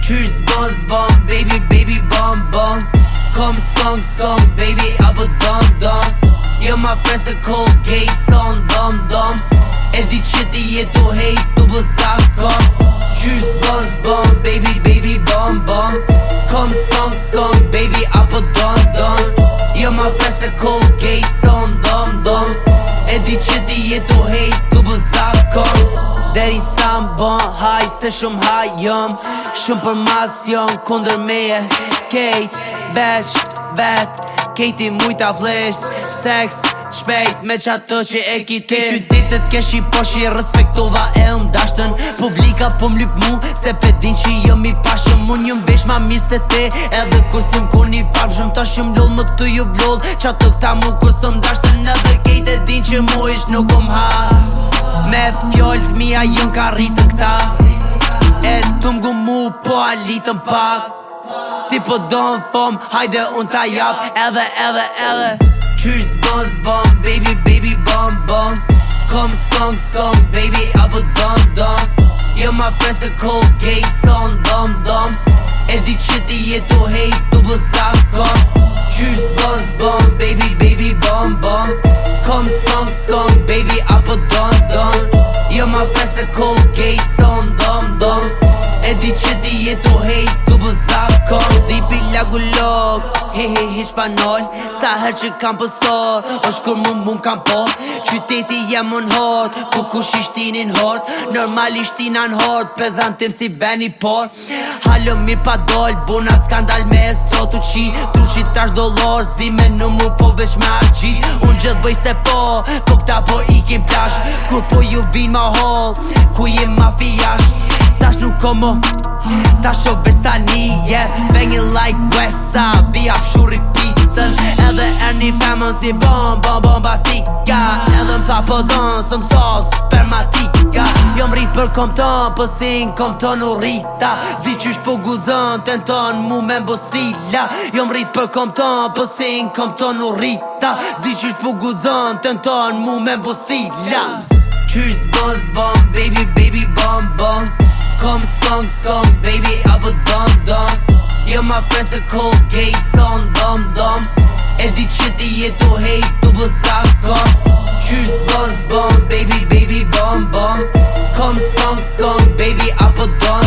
Tschüss, Boss, Bomb, Baby, Baby, bomb bomb, come Skunk, Skunk, Baby, I'm a dumb dumb. Yeah my friends, are cold gates on, dumb dumb. Dom. Edit shit, die je to hate, du bist abkommen. Tschüss, Boss, Bomb, Baby, Baby, bomb bomb, come Skunk, Skunk, Baby, I'm a bëz zakon Deri sa më bën haj se shumë haj Jom Shumë për mas jëm kunder meje Kejt, besh, vet, kejti mujta vlesht Seks, Shpejt me qatë të që e kitë Ti që ditët kesh i po shi respektova e më dashtën Publika po m'lyp mu se pe din që jo jëm i pashëm Mun jëm bish ma mirë se te edhe kusim ku një pap Shëm të shëm lull më të ju blull Qa të këta mu kusëm dashtën në dhe kejt e din që mu ish nuk om ha Me fjoll mia mija jëm ka rritën këta E të mgu mu po alitën pak Tipperdan vom Heide und Ayab Erwe, Erwe, Erwe Tschüss, Bons, Bon, Baby, Baby, Bon, Bon Komm, Skong, Skong, Baby, aber Dom, Dom You're my friends, the cold gates on, Dom, Dom Empty Chitty, yeah, du hate, du bist abkommen Tschüss, Bons, Bon, Baby, Baby, Bon, Bon Komm, Skong, Skong, Baby, aber Dom, Dom You're my friends, the cold gates on E di që di jetu hej, të bëzak Kom di pila gullok, he he he shpanol Sa her që kam pëstor, po është kur mund mund kam po Qyteti jem unë hot Ku ku shishtinin hot Normalisht i hot Pezantim si beni por Halo mir pa doll Buna skandal me sto tu qi Tu qi tash shdo lor Zdi me në mu po veç me gjit Unë gjith bëj se po Po këta po ikin plash Kur po ju vin ma hol Ku jem ma fi jash komo Ta besani besa një yeah. like west side Vi af shurri pistën Edhe er një pëmën si bom bom bom basik të spermatika Jom rritë për kom ton, për po si kom ton u rrita Zdi që po guzën, ten ton mu me mbo stila Jom rritë për kom ton, për po si kom ton u rrita Zdi që guzën, ten ton mu me mbo stila Qysh zbon zbon, baby baby bon bon Kom skon skon, baby abo don don Jom a press the cold gates on dom dom Empty shit diye to hey to bu sakon Juice buzz bomb baby baby bomb bomb Come skunk skunk baby up a don